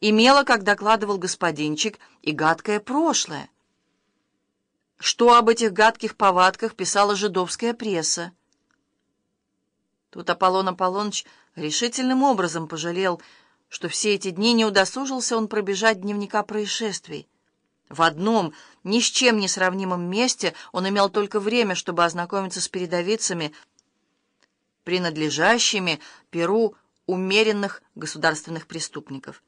имела, как докладывал господинчик, и гадкое прошлое. Что об этих гадких повадках писала жидовская пресса? Тут Аполлон Аполлоныч решительным образом пожалел, что все эти дни не удосужился он пробежать дневника происшествий. В одном, ни с чем не сравнимом месте он имел только время, чтобы ознакомиться с передовицами, принадлежащими Перу умеренных государственных преступников.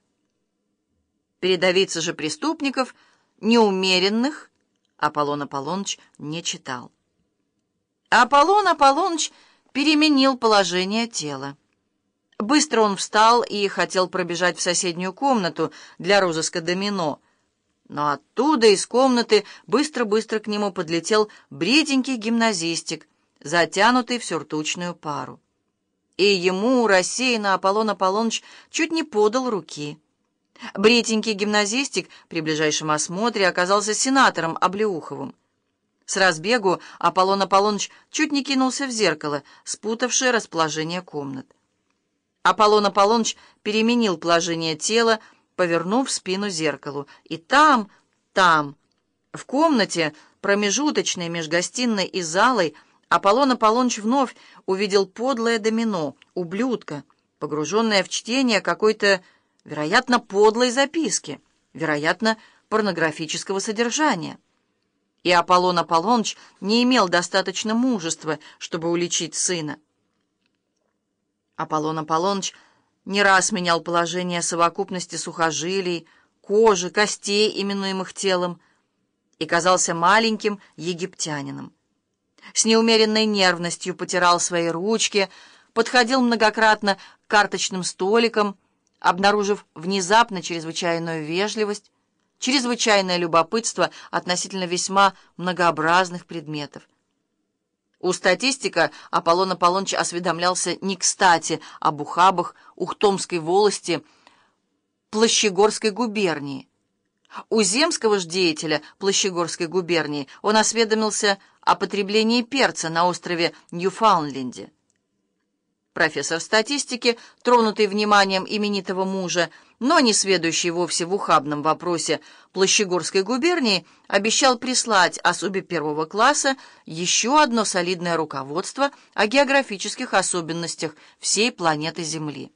Передовицы же преступников, неумеренных, Аполлон Аполлоныч не читал. Аполлон Аполлоныч переменил положение тела. Быстро он встал и хотел пробежать в соседнюю комнату для розыска домино, но оттуда, из комнаты, быстро-быстро к нему подлетел бреденький гимназистик, затянутый в сюртучную пару. И ему, рассеянно, Аполлон Аполлоныч чуть не подал руки. Бретенький гимназистик при ближайшем осмотре оказался сенатором Облеуховым. С разбегу Аполлон Аполлоныч чуть не кинулся в зеркало, спутавшее расположение комнат. Аполлон Аполлоныч переменил положение тела, повернув спину зеркалу. И там, там, в комнате, промежуточной между гостиной и залой, Аполлон Аполлоныч вновь увидел подлое домино, ублюдка, погруженное в чтение какой-то, вероятно, подлой записки, вероятно, порнографического содержания. И Аполлон Аполлоныч не имел достаточно мужества, чтобы уличить сына. Аполлон Аполлоныч не раз менял положение совокупности сухожилий, кожи, костей, именуемых телом, и казался маленьким египтянином. С неумеренной нервностью потирал свои ручки, подходил многократно к карточным столикам, обнаружив внезапно чрезвычайную вежливость, чрезвычайное любопытство относительно весьма многообразных предметов. У статистика Аполлон Аполлоныч осведомлялся не кстати об ухабах Ухтомской волости Плащегорской губернии. У земского ж деятеля Плащегорской губернии он осведомился о потреблении перца на острове Ньюфаундленде. Профессор статистики, тронутый вниманием именитого мужа, но не сведущий вовсе в ухабном вопросе Плащегорской губернии, обещал прислать особе первого класса еще одно солидное руководство о географических особенностях всей планеты Земли.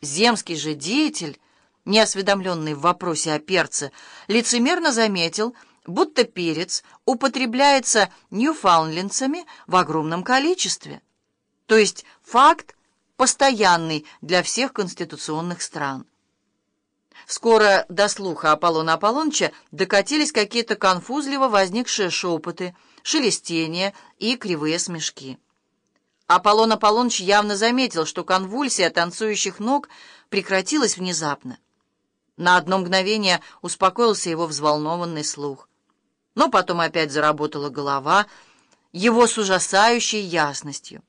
Земский же деятель, не осведомленный в вопросе о перце, лицемерно заметил, будто перец употребляется ньюфаундлендцами в огромном количестве. То есть факт постоянный для всех конституционных стран. Скоро до слуха Аполлона Аполлоныча докатились какие-то конфузливо возникшие шепоты, шелестения и кривые смешки. Аполлон Аполлоныч явно заметил, что конвульсия танцующих ног прекратилась внезапно. На одно мгновение успокоился его взволнованный слух. Но потом опять заработала голова, его с ужасающей ясностью.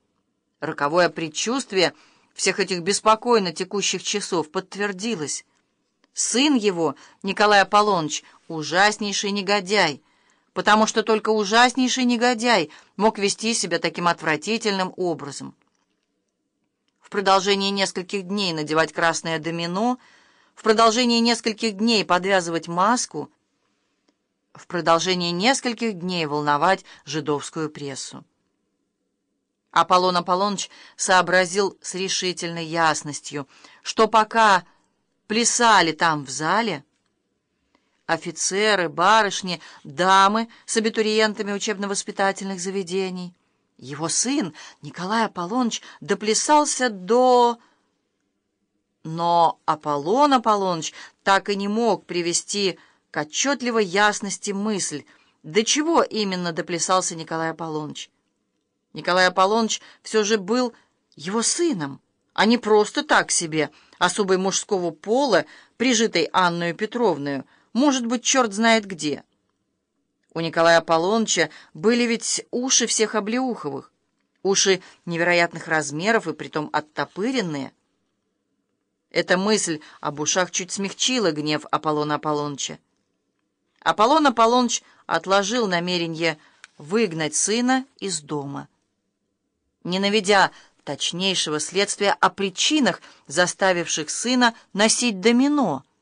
Роковое предчувствие всех этих беспокойно текущих часов подтвердилось. Сын его, Николай Аполлоныч, ужаснейший негодяй, потому что только ужаснейший негодяй мог вести себя таким отвратительным образом. В продолжении нескольких дней надевать красное домино, в продолжении нескольких дней подвязывать маску, в продолжении нескольких дней волновать жидовскую прессу. Аполлон Аполлоныч сообразил с решительной ясностью, что пока плясали там в зале. Офицеры, барышни, дамы с абитуриентами учебно-воспитательных заведений. Его сын, Николай Аполлоныч, доплясался до... Но Аполлон Аполлоныч так и не мог привести к отчетливой ясности мысль, до чего именно доплясался Николай Аполлоныч. Николай Аполлоныч все же был его сыном, а не просто так себе — особой мужского пола, прижитой Анную Петровную, может быть, черт знает где. У Николая Аполлоныча были ведь уши всех облеуховых, уши невероятных размеров и притом оттопыренные. Эта мысль об ушах чуть смягчила гнев Аполлона Аполлоныча. Аполлон Аполлоныч отложил намерение выгнать сына из дома. Не наведя точнейшего следствия о причинах, заставивших сына носить домино —